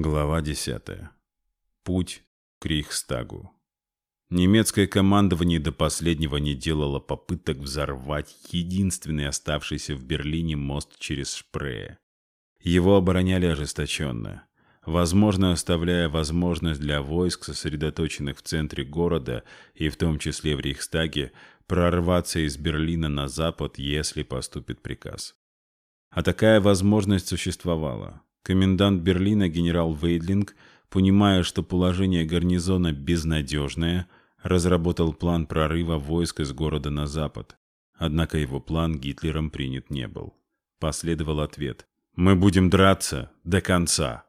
Глава 10. Путь к Рейхстагу. Немецкое командование до последнего не делало попыток взорвать единственный оставшийся в Берлине мост через Шпрее. Его обороняли ожесточенно, возможно, оставляя возможность для войск, сосредоточенных в центре города и в том числе в Рейхстаге, прорваться из Берлина на запад, если поступит приказ. А такая возможность существовала – Комендант Берлина генерал Вейдлинг, понимая, что положение гарнизона безнадежное, разработал план прорыва войск из города на запад. Однако его план Гитлером принят не был. Последовал ответ «Мы будем драться до конца».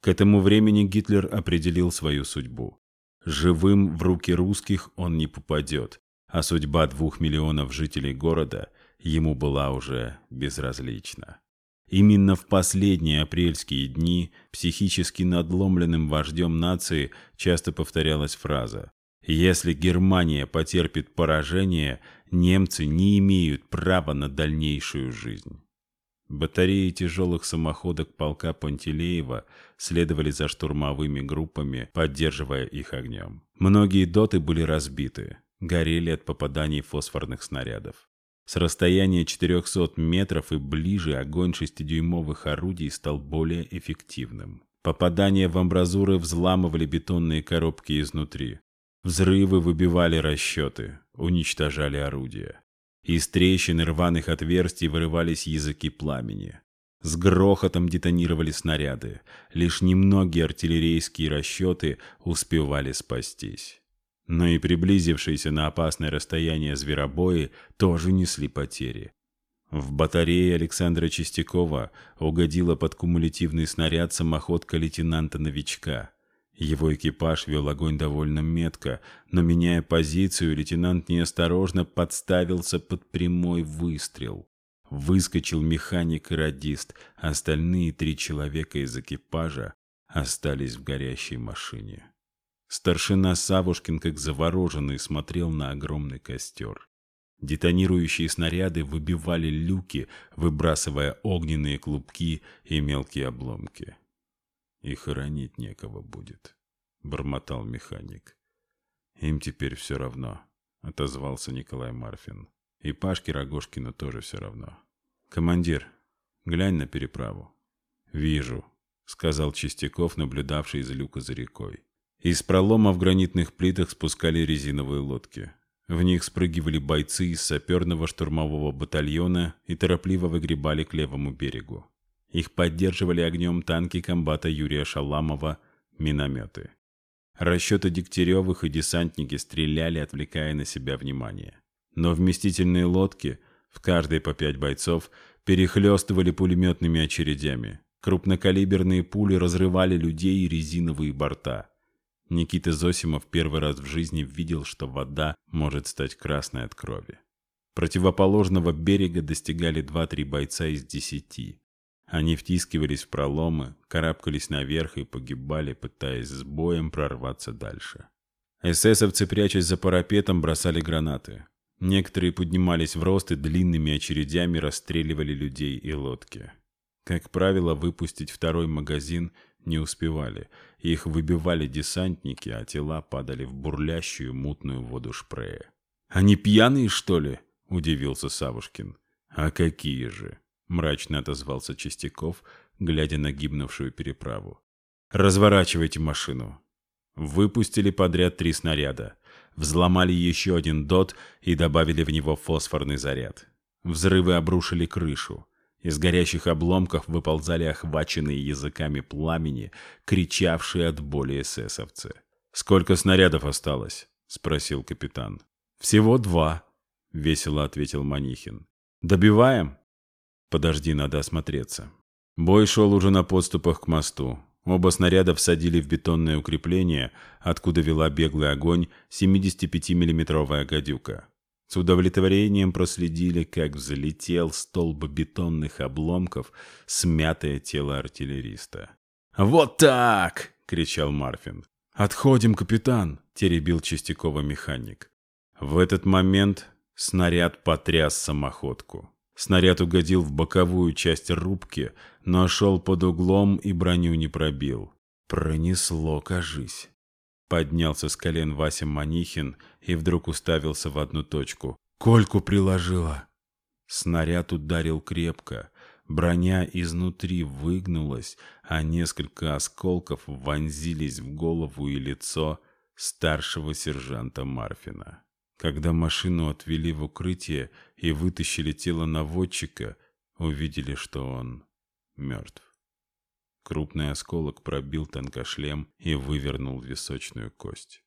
К этому времени Гитлер определил свою судьбу. Живым в руки русских он не попадет, а судьба двух миллионов жителей города ему была уже безразлична. Именно в последние апрельские дни психически надломленным вождем нации часто повторялась фраза «Если Германия потерпит поражение, немцы не имеют права на дальнейшую жизнь». Батареи тяжелых самоходок полка Пантелеева следовали за штурмовыми группами, поддерживая их огнем. Многие доты были разбиты, горели от попаданий фосфорных снарядов. С расстояния 400 метров и ближе огонь шестидюймовых орудий стал более эффективным. Попадания в амбразуры взламывали бетонные коробки изнутри. Взрывы выбивали расчеты, уничтожали орудия. Из трещин и рваных отверстий вырывались языки пламени. С грохотом детонировали снаряды. Лишь немногие артиллерийские расчеты успевали спастись. Но и приблизившиеся на опасное расстояние зверобои тоже несли потери. В батарее Александра Чистякова угодила под кумулятивный снаряд самоходка лейтенанта-новичка. Его экипаж вел огонь довольно метко, но, меняя позицию, лейтенант неосторожно подставился под прямой выстрел. Выскочил механик и радист, остальные три человека из экипажа остались в горящей машине. Старшина Савушкин, как завороженный, смотрел на огромный костер. Детонирующие снаряды выбивали люки, выбрасывая огненные клубки и мелкие обломки. «И хоронить некого будет», — бормотал механик. «Им теперь все равно», — отозвался Николай Марфин. «И Пашке Рогожкину тоже все равно». «Командир, глянь на переправу». «Вижу», — сказал Чистяков, наблюдавший из люка за рекой. Из пролома в гранитных плитах спускали резиновые лодки. В них спрыгивали бойцы из саперного штурмового батальона и торопливо выгребали к левому берегу. Их поддерживали огнем танки комбата Юрия Шаламова, минометы. Расчеты Дегтяревых и десантники стреляли, отвлекая на себя внимание. Но вместительные лодки, в каждой по пять бойцов, перехлестывали пулеметными очередями. Крупнокалиберные пули разрывали людей и резиновые борта – Никита Зосимов первый раз в жизни видел, что вода может стать красной от крови. Противоположного берега достигали 2-3 бойца из 10. Они втискивались в проломы, карабкались наверх и погибали, пытаясь с боем прорваться дальше. Эсэсовцы, прячась за парапетом, бросали гранаты. Некоторые поднимались в рост и длинными очередями расстреливали людей и лодки. Как правило, выпустить второй магазин – не успевали. Их выбивали десантники, а тела падали в бурлящую мутную воду шпрея. «Они пьяные, что ли?» – удивился Савушкин. «А какие же?» – мрачно отозвался Чистяков, глядя на гибнувшую переправу. «Разворачивайте машину!» Выпустили подряд три снаряда. Взломали еще один дот и добавили в него фосфорный заряд. Взрывы обрушили крышу. Из горящих обломков выползали охваченные языками пламени, кричавшие от боли эсэсовцы. «Сколько снарядов осталось?» — спросил капитан. «Всего два», — весело ответил Манихин. «Добиваем?» «Подожди, надо осмотреться». Бой шел уже на подступах к мосту. Оба снаряда всадили в бетонное укрепление, откуда вела беглый огонь 75-миллиметровая гадюка. С удовлетворением проследили, как взлетел столб бетонных обломков смятое тело артиллериста. «Вот так!» — кричал Марфин. «Отходим, капитан!» — теребил Чистякова механик. В этот момент снаряд потряс самоходку. Снаряд угодил в боковую часть рубки, но шел под углом и броню не пробил. Пронесло, кажись. Поднялся с колен Вася Манихин и вдруг уставился в одну точку. «Кольку приложила!» Снаряд ударил крепко. Броня изнутри выгнулась, а несколько осколков вонзились в голову и лицо старшего сержанта Марфина. Когда машину отвели в укрытие и вытащили тело наводчика, увидели, что он мертв. Крупный осколок пробил тонкошлем и вывернул височную кость.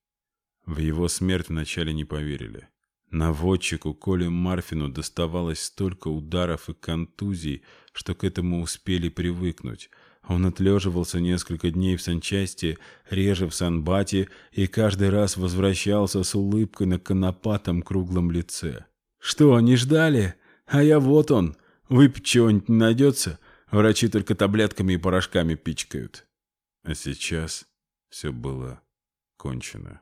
В его смерть вначале не поверили. Наводчику Коле Марфину доставалось столько ударов и контузий, что к этому успели привыкнуть. Он отлеживался несколько дней в санчасти, реже в санбате и каждый раз возвращался с улыбкой на конопатом круглом лице. «Что, они ждали? А я вот он. Выпить чего-нибудь найдется? Врачи только таблетками и порошками пичкают. А сейчас все было кончено.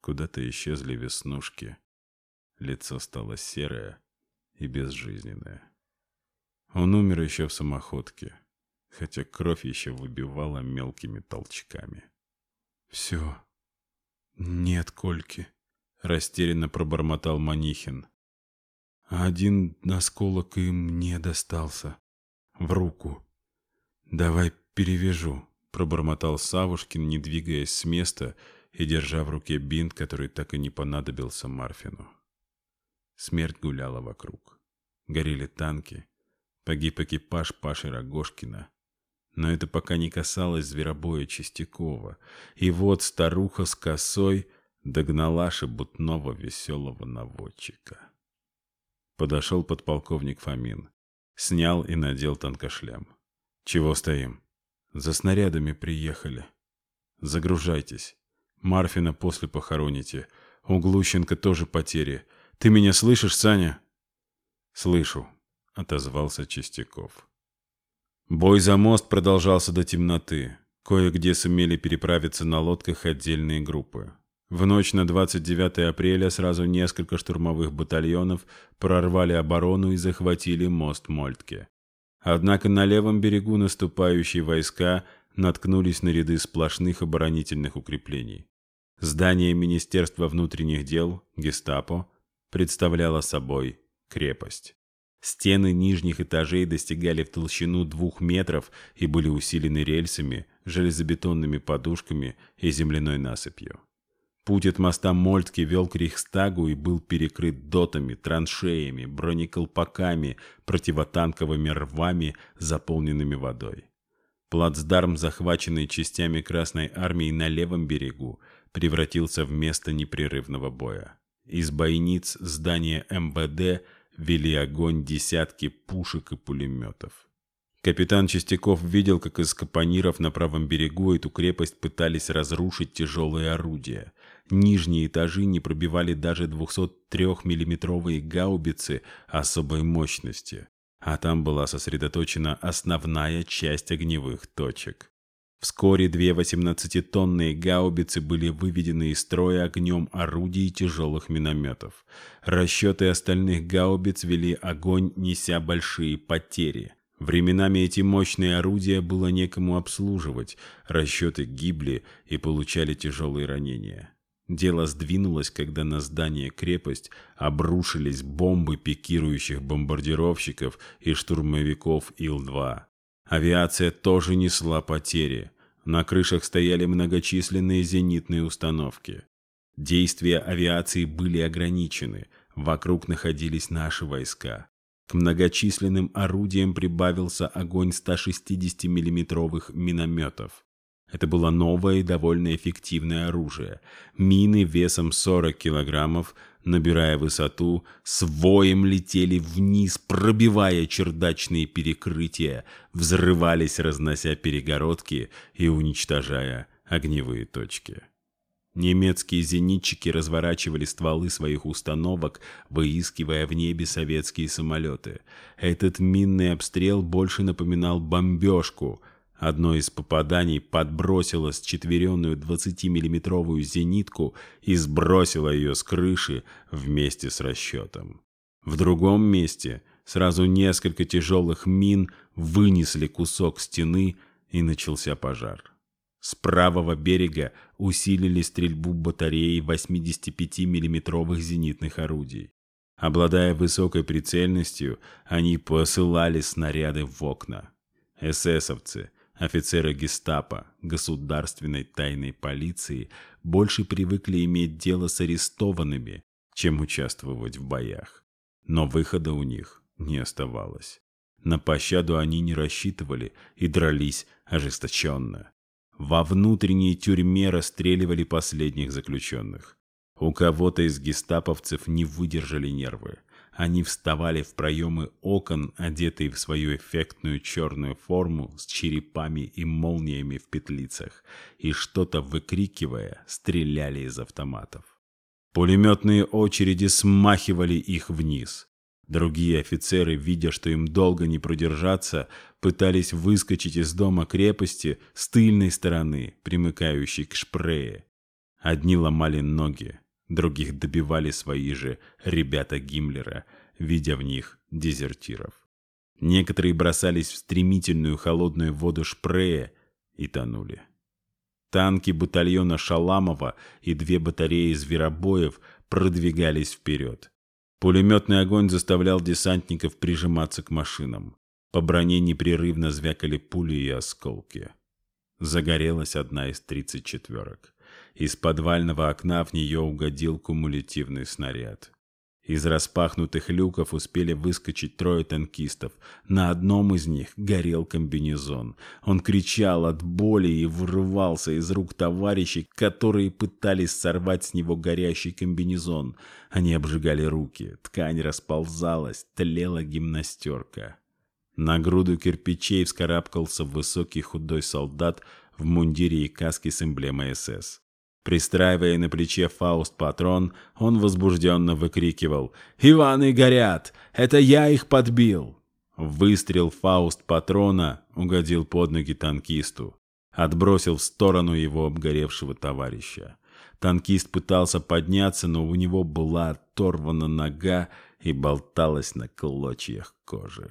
Куда-то исчезли веснушки. Лицо стало серое и безжизненное. Он умер еще в самоходке, хотя кровь еще выбивала мелкими толчками. «Все. Нет Кольки», — растерянно пробормотал Манихин. «Один насколок им не достался в руку. «Давай перевяжу», — пробормотал Савушкин, не двигаясь с места и держа в руке бинт, который так и не понадобился Марфину. Смерть гуляла вокруг. Горели танки, погиб экипаж Паши Рогошкина. Но это пока не касалось зверобоя Чистякова. И вот старуха с косой догнала шебутного веселого наводчика. Подошел подполковник Фомин снял и надел танкошлем. «Чего стоим?» «За снарядами приехали. Загружайтесь. Марфина после похороните. У Глущенко тоже потери. Ты меня слышишь, Саня?» «Слышу», — отозвался Чистяков. Бой за мост продолжался до темноты. Кое-где сумели переправиться на лодках отдельные группы. В ночь на 29 апреля сразу несколько штурмовых батальонов прорвали оборону и захватили мост Мольтке. Однако на левом берегу наступающие войска наткнулись на ряды сплошных оборонительных укреплений. Здание Министерства внутренних дел, гестапо, представляло собой крепость. Стены нижних этажей достигали в толщину двух метров и были усилены рельсами, железобетонными подушками и земляной насыпью. Путь от моста Мольтки вел к Рейхстагу и был перекрыт дотами, траншеями, бронеколпаками, противотанковыми рвами, заполненными водой. Плацдарм, захваченный частями Красной Армии на левом берегу, превратился в место непрерывного боя. Из бойниц здания МВД вели огонь десятки пушек и пулеметов. Капитан Чистяков видел, как из капониров на правом берегу эту крепость пытались разрушить тяжелые орудия – Нижние этажи не пробивали даже 203-миллиметровые гаубицы особой мощности, а там была сосредоточена основная часть огневых точек. Вскоре две 18-тонные гаубицы были выведены из строя огнем орудий тяжелых минометов. Расчеты остальных гаубиц вели огонь, неся большие потери. Временами эти мощные орудия было некому обслуживать, расчеты гибли и получали тяжелые ранения. Дело сдвинулось, когда на здание крепость обрушились бомбы пикирующих бомбардировщиков и штурмовиков Ил-2. Авиация тоже несла потери. На крышах стояли многочисленные зенитные установки. Действия авиации были ограничены, вокруг находились наши войска. К многочисленным орудиям прибавился огонь 160 миллиметровых минометов. Это было новое и довольно эффективное оружие. Мины весом 40 килограммов, набирая высоту, своем летели вниз, пробивая чердачные перекрытия, взрывались, разнося перегородки и уничтожая огневые точки. Немецкие зенитчики разворачивали стволы своих установок, выискивая в небе советские самолеты. Этот минный обстрел больше напоминал бомбежку – Одно из попаданий подбросило с четверенную 20-миллиметровую зенитку и сбросило ее с крыши вместе с расчетом. В другом месте сразу несколько тяжелых мин вынесли кусок стены, и начался пожар. С правого берега усилили стрельбу батареи 85 миллиметровых зенитных орудий. Обладая высокой прицельностью, они посылали снаряды в окна. Эсэсовцы – Офицеры гестапо, государственной тайной полиции больше привыкли иметь дело с арестованными, чем участвовать в боях. Но выхода у них не оставалось. На пощаду они не рассчитывали и дрались ожесточенно. Во внутренней тюрьме расстреливали последних заключенных. У кого-то из гестаповцев не выдержали нервы – они вставали в проемы окон, одетые в свою эффектную черную форму с черепами и молниями в петлицах, и что-то выкрикивая, стреляли из автоматов. Пулеметные очереди смахивали их вниз. Другие офицеры, видя, что им долго не продержаться, пытались выскочить из дома крепости с тыльной стороны, примыкающей к шпрее. Одни ломали ноги, Других добивали свои же ребята Гиммлера, видя в них дезертиров. Некоторые бросались в стремительную холодную воду шпрее и тонули. Танки батальона Шаламова и две батареи зверобоев продвигались вперед. Пулеметный огонь заставлял десантников прижиматься к машинам. По броне непрерывно звякали пули и осколки. Загорелась одна из тридцать четверок. Из подвального окна в нее угодил кумулятивный снаряд. Из распахнутых люков успели выскочить трое танкистов. На одном из них горел комбинезон. Он кричал от боли и вырывался из рук товарищей, которые пытались сорвать с него горящий комбинезон. Они обжигали руки, ткань расползалась, тлела гимнастерка. На груду кирпичей вскарабкался высокий худой солдат в мундире и каске с эмблемой СС. Пристраивая на плече Фауст-патрон, он возбужденно выкрикивал «Иваны горят! Это я их подбил!» Выстрел Фауст-патрона угодил под ноги танкисту, отбросил в сторону его обгоревшего товарища. Танкист пытался подняться, но у него была оторвана нога и болталась на клочьях кожи.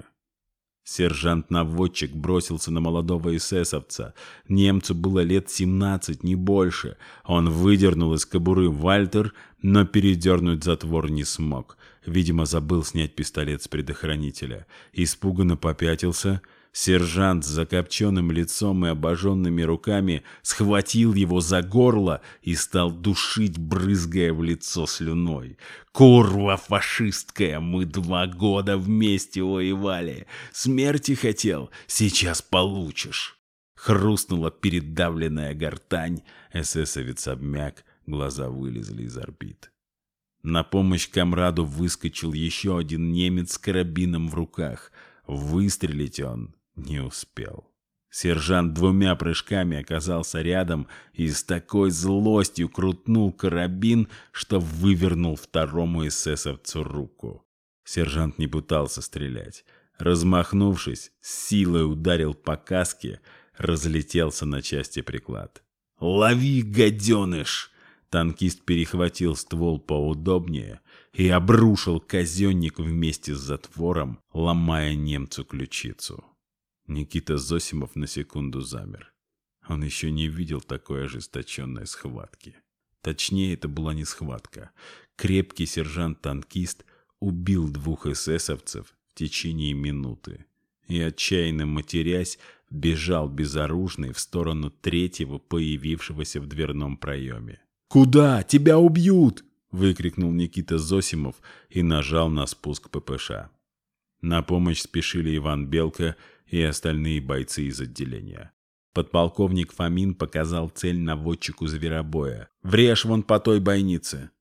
Сержант наводчик бросился на молодого эсэсовца. Немцу было лет 17, не больше. Он выдернул из кобуры Вальтер, но передернуть затвор не смог. Видимо, забыл снять пистолет с предохранителя. Испуганно попятился — Сержант с закопченным лицом и обожженными руками схватил его за горло и стал душить, брызгая в лицо слюной. «Курва фашистская! Мы два года вместе воевали! Смерти хотел? Сейчас получишь!» Хрустнула передавленная гортань, эсэсовец обмяк, глаза вылезли из орбит. На помощь комраду выскочил еще один немец с карабином в руках. Выстрелить он не успел. Сержант двумя прыжками оказался рядом и с такой злостью крутнул карабин, что вывернул второму эсэсовцу руку. Сержант не пытался стрелять. Размахнувшись, с силой ударил по каске, разлетелся на части приклад. «Лови, гаденыш!» Танкист перехватил ствол поудобнее и обрушил казенник вместе с затвором, ломая немцу ключицу. Никита Зосимов на секунду замер. Он еще не видел такой ожесточенной схватки. Точнее, это была не схватка. Крепкий сержант-танкист убил двух эсэсовцев в течение минуты и, отчаянно матерясь, бежал безоружный в сторону третьего появившегося в дверном проеме. «Куда? Тебя убьют!» — выкрикнул Никита Зосимов и нажал на спуск ППШ. На помощь спешили Иван Белка и остальные бойцы из отделения. Подполковник Фомин показал цель наводчику зверобоя. «Врежь вон по той бойнице!»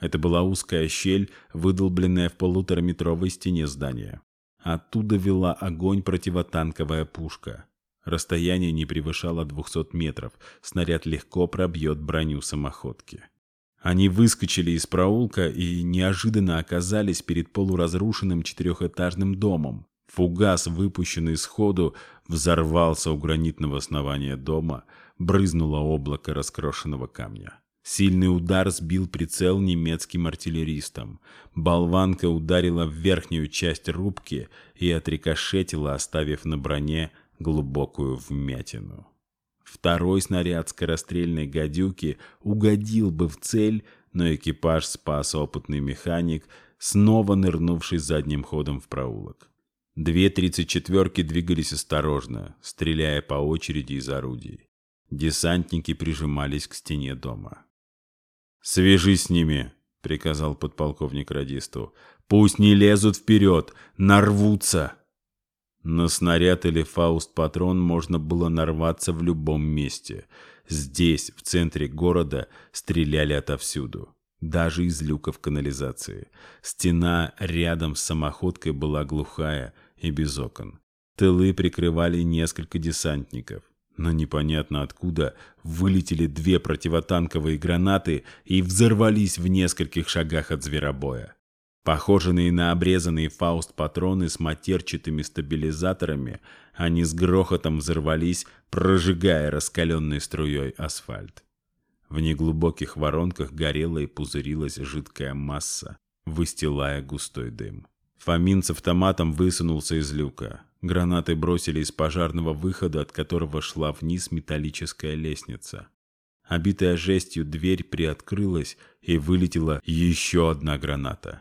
Это была узкая щель, выдолбленная в полутораметровой стене здания. Оттуда вела огонь противотанковая пушка. Расстояние не превышало 200 метров, снаряд легко пробьет броню самоходки. Они выскочили из проулка и неожиданно оказались перед полуразрушенным четырехэтажным домом. Фугас, выпущенный сходу, взорвался у гранитного основания дома, брызнуло облако раскрошенного камня. Сильный удар сбил прицел немецким артиллеристам. Болванка ударила в верхнюю часть рубки и отрикошетила, оставив на броне глубокую вмятину. Второй снаряд скорострельной «Гадюки» угодил бы в цель, но экипаж спас опытный механик, снова нырнувший задним ходом в проулок. Две тридцать четверки двигались осторожно, стреляя по очереди из орудий. Десантники прижимались к стене дома. «Свяжи с ними!» — приказал подполковник радисту. «Пусть не лезут вперед! Нарвутся!» На снаряд или фауст-патрон можно было нарваться в любом месте. Здесь, в центре города, стреляли отовсюду даже из люков канализации. Стена рядом с самоходкой была глухая, и без окон. Тылы прикрывали несколько десантников. Но непонятно откуда вылетели две противотанковые гранаты и взорвались в нескольких шагах от зверобоя. Похоженные на обрезанные фауст патроны с матерчатыми стабилизаторами, они с грохотом взорвались, прожигая раскаленной струей асфальт. В неглубоких воронках горела и пузырилась жидкая масса, выстилая густой дым. Фоминцев автоматом высунулся из люка. Гранаты бросили из пожарного выхода, от которого шла вниз металлическая лестница. Обитая жестью дверь приоткрылась, и вылетела еще одна граната.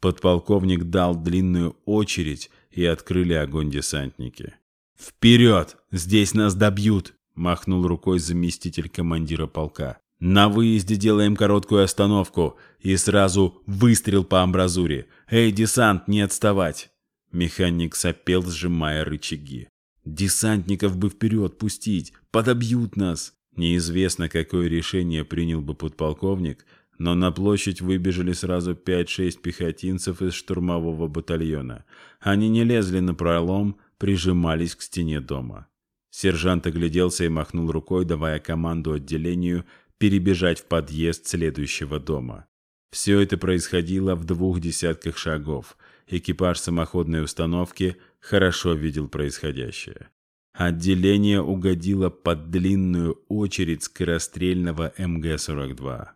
Подполковник дал длинную очередь, и открыли огонь десантники. «Вперед! Здесь нас добьют!» – махнул рукой заместитель командира полка. «На выезде делаем короткую остановку и сразу выстрел по амбразуре. «Эй, десант, не отставать!» Механик сопел, сжимая рычаги. «Десантников бы вперед пустить! Подобьют нас!» Неизвестно, какое решение принял бы подполковник, но на площадь выбежали сразу 5-6 пехотинцев из штурмового батальона. Они не лезли на пролом, прижимались к стене дома. Сержант огляделся и махнул рукой, давая команду отделению перебежать в подъезд следующего дома. Все это происходило в двух десятках шагов. Экипаж самоходной установки хорошо видел происходящее. Отделение угодило под длинную очередь скорострельного МГ-42.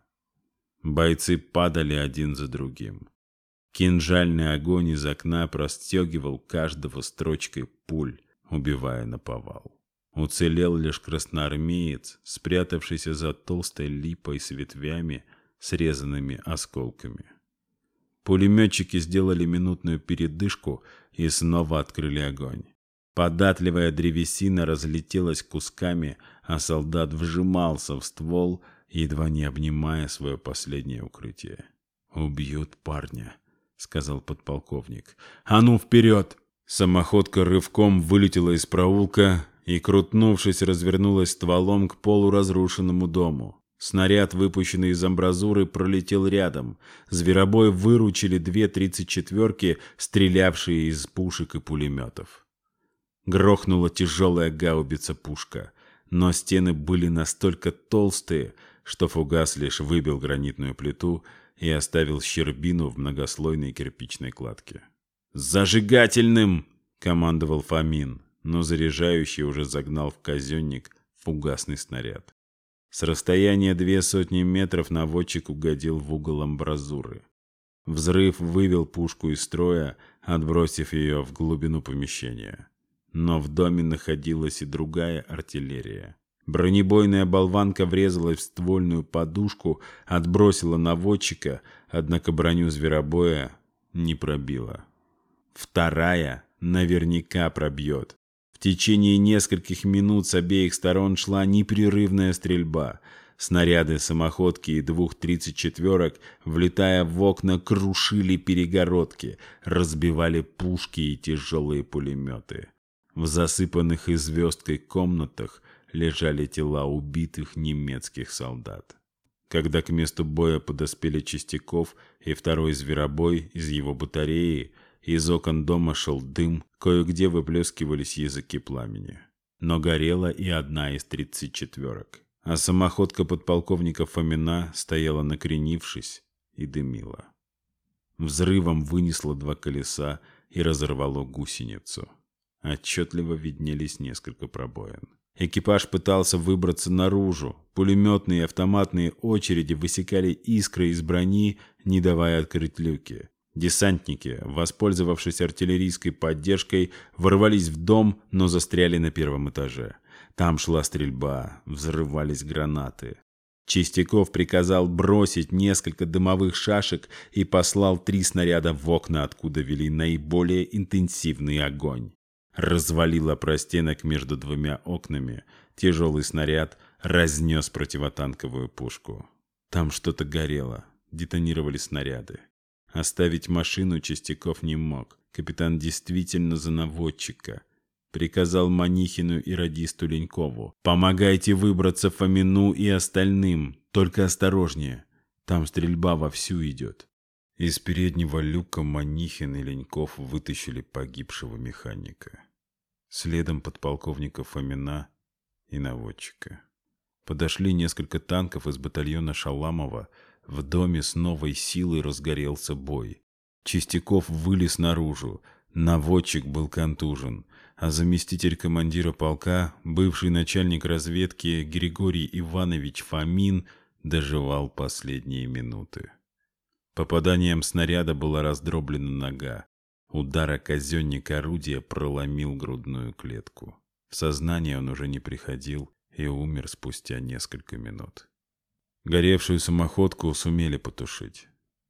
Бойцы падали один за другим. Кинжальный огонь из окна простегивал каждого строчкой пуль, убивая на повал. Уцелел лишь красноармеец, спрятавшийся за толстой липой с ветвями, срезанными осколками. Пулеметчики сделали минутную передышку и снова открыли огонь. Податливая древесина разлетелась кусками, а солдат вжимался в ствол, едва не обнимая свое последнее укрытие. «Убьют парня», — сказал подполковник. «А ну, вперед!» Самоходка рывком вылетела из проулка и, крутнувшись, развернулась стволом к полуразрушенному дому. Снаряд, выпущенный из амбразуры, пролетел рядом. Зверобой выручили две тридцать четверки, стрелявшие из пушек и пулеметов. Грохнула тяжелая гаубица-пушка, но стены были настолько толстые, что фугас лишь выбил гранитную плиту и оставил щербину в многослойной кирпичной кладке. «Зажигательным!» — командовал Фомин, но заряжающий уже загнал в казенник фугасный снаряд с расстояния две сотни метров наводчик угодил в угол амбразуры. Взрыв вывел пушку из строя, отбросив ее в глубину помещения. Но в доме находилась и другая артиллерия. Бронебойная болванка врезалась в ствольную подушку, отбросила наводчика, однако броню зверобоя не пробила. Вторая наверняка пробьет течение нескольких минут с обеих сторон шла непрерывная стрельба. Снаряды самоходки и двух тридцать четверок, влетая в окна, крушили перегородки, разбивали пушки и тяжелые пулеметы. В засыпанных и звездкой комнатах лежали тела убитых немецких солдат. Когда к месту боя подоспели Чистяков и второй зверобой из его батареи, из окон дома шел дым, кое-где выплескивались языки пламени. Но горела и одна из тридцать четверок. А самоходка подполковника Фомина стояла накренившись и дымила. Взрывом вынесло два колеса и разорвало гусеницу. Отчетливо виднелись несколько пробоин. Экипаж пытался выбраться наружу. Пулеметные и автоматные очереди высекали искры из брони, не давая открыть люки. Десантники, воспользовавшись артиллерийской поддержкой, ворвались в дом, но застряли на первом этаже. Там шла стрельба, взрывались гранаты. Чистяков приказал бросить несколько дымовых шашек и послал три снаряда в окна, откуда вели наиболее интенсивный огонь. Развалило простенок между двумя окнами. Тяжелый снаряд разнес противотанковую пушку. Там что-то горело, детонировали снаряды. Оставить машину Чистяков не мог. Капитан действительно за наводчика Приказал Манихину и радисту Ленькову. «Помогайте выбраться Фомину и остальным, только осторожнее. Там стрельба вовсю идет». Из переднего люка Манихин и Леньков вытащили погибшего механика. Следом подполковника Фомина и наводчика. Подошли несколько танков из батальона Шаламова – в доме с новой силой разгорелся бой. Чистяков вылез наружу. Наводчик был контужен, а заместитель командира полка, бывший начальник разведки Григорий Иванович Фомин, доживал последние минуты. Попаданием снаряда была раздроблена нога. удар о казенник орудия проломил грудную клетку. В сознание он уже не приходил и умер спустя несколько минут. Горевшую самоходку сумели потушить.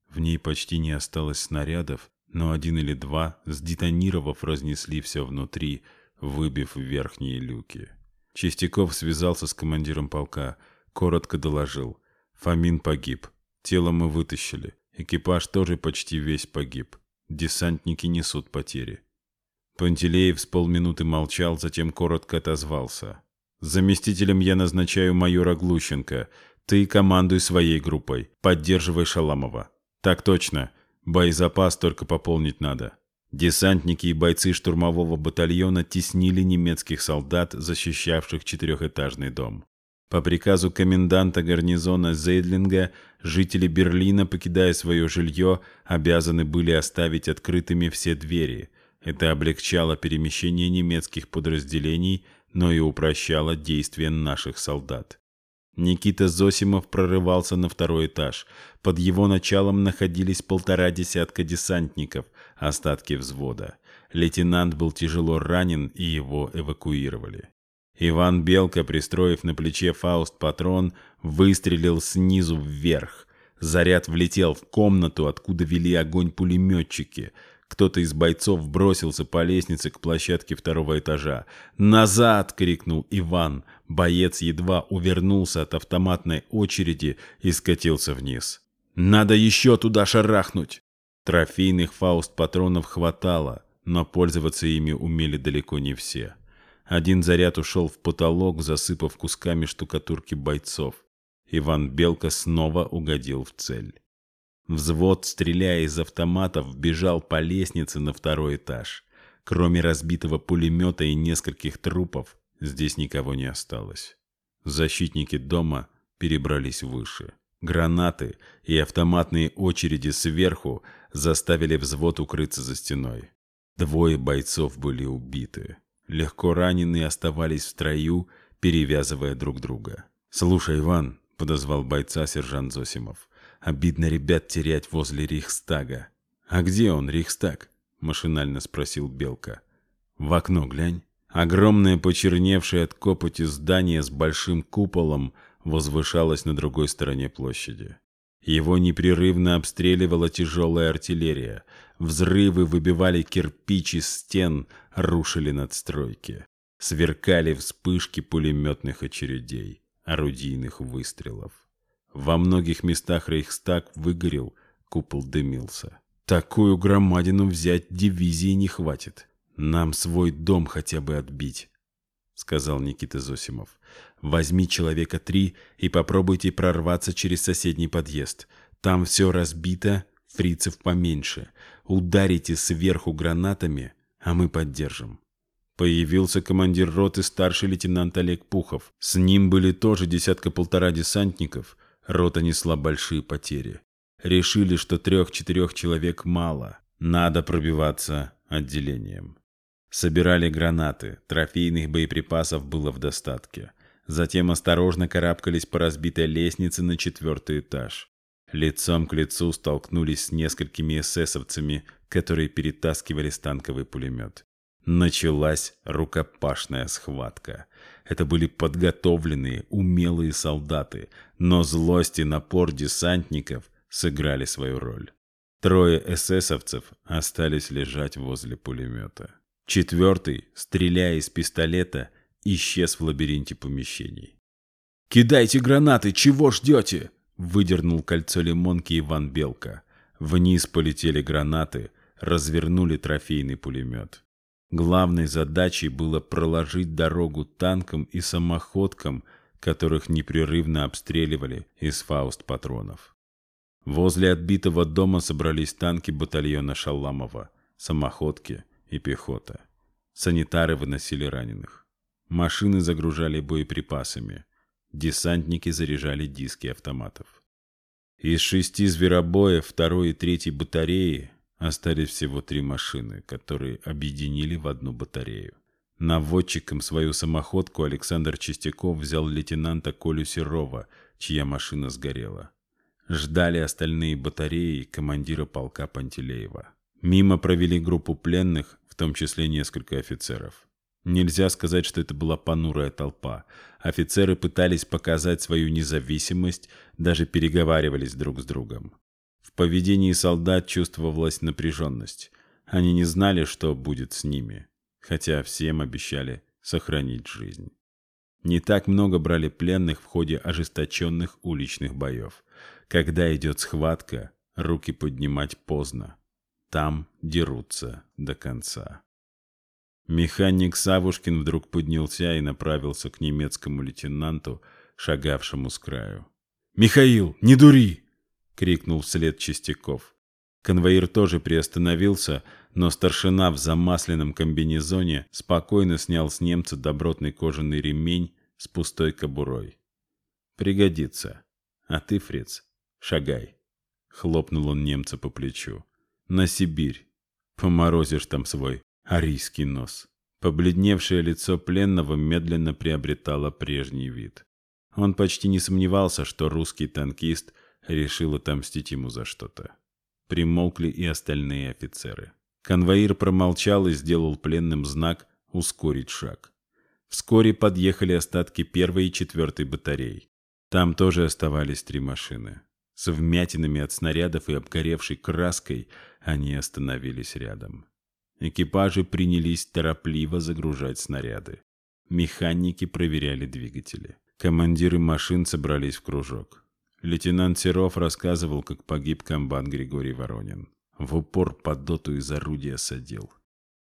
В ней почти не осталось снарядов, но один или два, сдетонировав, разнесли все внутри, выбив верхние люки. Чистяков связался с командиром полка, коротко доложил. Фомин погиб. Тело мы вытащили. Экипаж тоже почти весь погиб. Десантники несут потери. Пантелеев с полминуты молчал, затем коротко отозвался. «Заместителем я назначаю майора Глущенко. Ты командуй своей группой, поддерживай Шаламова. Так точно. Боезапас только пополнить надо. Десантники и бойцы штурмового батальона теснили немецких солдат, защищавших четырехэтажный дом. По приказу коменданта гарнизона Зейдлинга, жители Берлина, покидая свое жилье, обязаны были оставить открытыми все двери. Это облегчало перемещение немецких подразделений, но и упрощало действия наших солдат. Никита Зосимов прорывался на второй этаж. Под его началом находились полтора десятка десантников, остатки взвода. Лейтенант был тяжело ранен, и его эвакуировали. Иван Белка, пристроив на плече Фауст патрон, выстрелил снизу вверх. Заряд влетел в комнату, откуда вели огонь пулеметчики – кто-то из бойцов бросился по лестнице к площадке второго этажа. «Назад!» — крикнул Иван. Боец едва увернулся от автоматной очереди и скатился вниз. «Надо еще туда шарахнуть!» Трофейных фауст-патронов хватало, но пользоваться ими умели далеко не все. Один заряд ушел в потолок, засыпав кусками штукатурки бойцов. Иван Белка снова угодил в цель. Взвод, стреляя из автоматов, бежал по лестнице на второй этаж. Кроме разбитого пулемета и нескольких трупов, здесь никого не осталось. Защитники дома перебрались выше. Гранаты и автоматные очереди сверху заставили взвод укрыться за стеной. Двое бойцов были убиты. Легко раненые оставались в строю, перевязывая друг друга. «Слушай, Иван», — подозвал бойца сержант Зосимов, — Обидно, ребят, терять возле Рихстага. А где он, Рихстаг? Машинально спросил Белка. В окно глянь. Огромное почерневшее от копоти здание с большим куполом возвышалось на другой стороне площади. Его непрерывно обстреливала тяжелая артиллерия. Взрывы выбивали кирпичи стен, рушили надстройки. Сверкали вспышки пулеметных очередей, орудийных выстрелов. Во многих местах Рейхстаг выгорел, купол дымился. Такую громадину взять дивизии не хватит. Нам свой дом хотя бы отбить, — сказал Никита Зосимов. Возьми человека три и попробуйте прорваться через соседний подъезд. Там все разбито, фрицев поменьше. Ударите сверху гранатами, а мы поддержим. Появился командир роты старший лейтенант Олег Пухов. С ним были тоже десятка-полтора десантников — Рота несла большие потери. Решили, что трех-четырех человек мало, надо пробиваться отделением. Собирали гранаты, трофейных боеприпасов было в достатке. Затем осторожно карабкались по разбитой лестнице на четвертый этаж. Лицом к лицу столкнулись с несколькими эсэсовцами, которые перетаскивали станковый пулемет. Началась рукопашная схватка. Это были подготовленные, умелые солдаты, но злость и напор десантников сыграли свою роль. Трое эсэсовцев остались лежать возле пулемета. Четвертый, стреляя из пистолета, исчез в лабиринте помещений. «Кидайте гранаты! Чего ждете?» — выдернул кольцо лимонки Иван Белка. Вниз полетели гранаты, развернули трофейный пулемет. Главной задачей было проложить дорогу танкам и самоходкам, которых непрерывно обстреливали из фауст-патронов. Возле отбитого дома собрались танки батальона Шалламова, самоходки и пехота. Санитары выносили раненых. Машины загружали боеприпасами. Десантники заряжали диски автоматов. Из шести зверобоев второй и третьей батареи остались всего три машины, которые объединили в одну батарею. Наводчиком свою самоходку Александр Чистяков взял лейтенанта Колю Серова, чья машина сгорела. Ждали остальные батареи командира полка Пантелеева. Мимо провели группу пленных, в том числе несколько офицеров. Нельзя сказать, что это была понурая толпа. Офицеры пытались показать свою независимость, даже переговаривались друг с другом. В поведении солдат чувствовалась напряженность. Они не знали, что будет с ними, хотя всем обещали сохранить жизнь. Не так много брали пленных в ходе ожесточенных уличных боев. Когда идет схватка, руки поднимать поздно. Там дерутся до конца. Механик Савушкин вдруг поднялся и направился к немецкому лейтенанту, шагавшему с краю. «Михаил, не дури!» — крикнул вслед Чистяков. Конвоир тоже приостановился, но старшина в замасленном комбинезоне спокойно снял с немца добротный кожаный ремень с пустой кобурой. «Пригодится. А ты, фриц, шагай!» — хлопнул он немца по плечу. «На Сибирь. Поморозишь там свой арийский нос». Побледневшее лицо пленного медленно приобретало прежний вид. Он почти не сомневался, что русский танкист — решила отомстить ему за что-то. Примолкли и остальные офицеры. Конвоир промолчал и сделал пленным знак «Ускорить шаг». Вскоре подъехали остатки первой и четвертой батарей. Там тоже оставались три машины. С вмятинами от снарядов и обгоревшей краской они остановились рядом. Экипажи принялись торопливо загружать снаряды. Механики проверяли двигатели. Командиры машин собрались в кружок. Лейтенант Серов рассказывал, как погиб комбан Григорий Воронин. В упор под доту из орудия садил.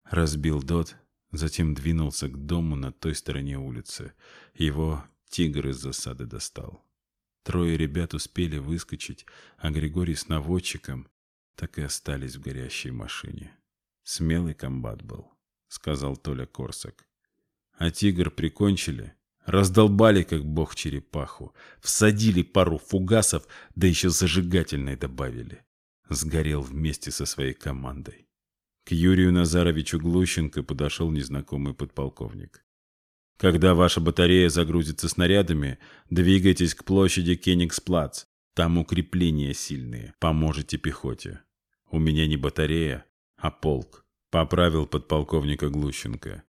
Разбил дот, затем двинулся к дому на той стороне улицы. Его тигр из засады достал. Трое ребят успели выскочить, а Григорий с наводчиком так и остались в горящей машине. Смелый комбат был, — сказал Толя Корсак. — А тигр прикончили? — Раздолбали, как бог черепаху, всадили пару фугасов, да еще зажигательной добавили. Сгорел вместе со своей командой. К Юрию Назаровичу Глущенко подошел незнакомый подполковник. «Когда ваша батарея загрузится снарядами, двигайтесь к площади Кенигсплац. Там укрепления сильные, поможете пехоте. У меня не батарея, а полк», — поправил подполковника Глущенко.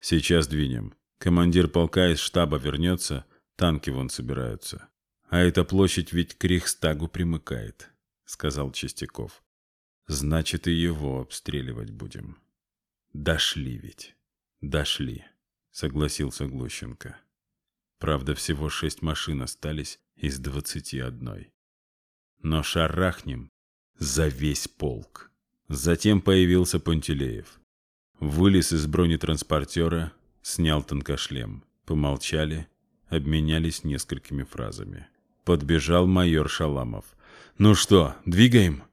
«Сейчас двинем. Командир полка из штаба вернется, танки вон собираются. А эта площадь ведь к Рихстагу примыкает, сказал Чистяков. Значит, и его обстреливать будем. Дошли ведь. Дошли, согласился Глущенко. Правда, всего шесть машин остались из двадцати одной. Но шарахнем за весь полк. Затем появился Пантелеев. Вылез из бронетранспортера, снял тонкошлем, помолчали, обменялись несколькими фразами. Подбежал майор Шаламов. «Ну что, двигаем?»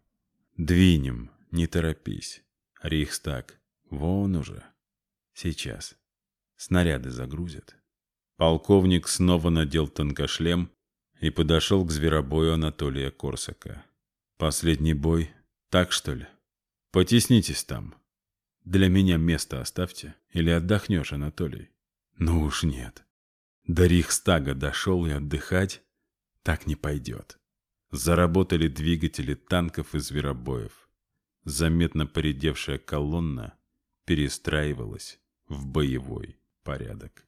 «Двинем, не торопись. Рихстаг, вон уже. Сейчас. Снаряды загрузят». Полковник снова надел тонкошлем и подошел к зверобою Анатолия Корсака. «Последний бой? Так, что ли? Потеснитесь там». Для меня место оставьте, или отдохнешь, Анатолий. Ну уж нет. До Рихстага дошел и отдыхать так не пойдет. Заработали двигатели танков и зверобоев. Заметно поредевшая колонна перестраивалась в боевой порядок.